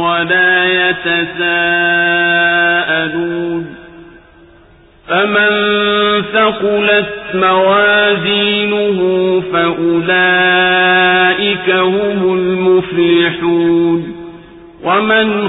ولا يتساءلون فمن ثقلت موازينه فأولئك هم المفلحون ومن